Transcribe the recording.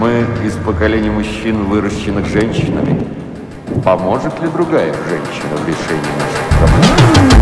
мы из поколения мужчин, выращенных женщинами. Поможет ли другая женщина в решении наших проблем?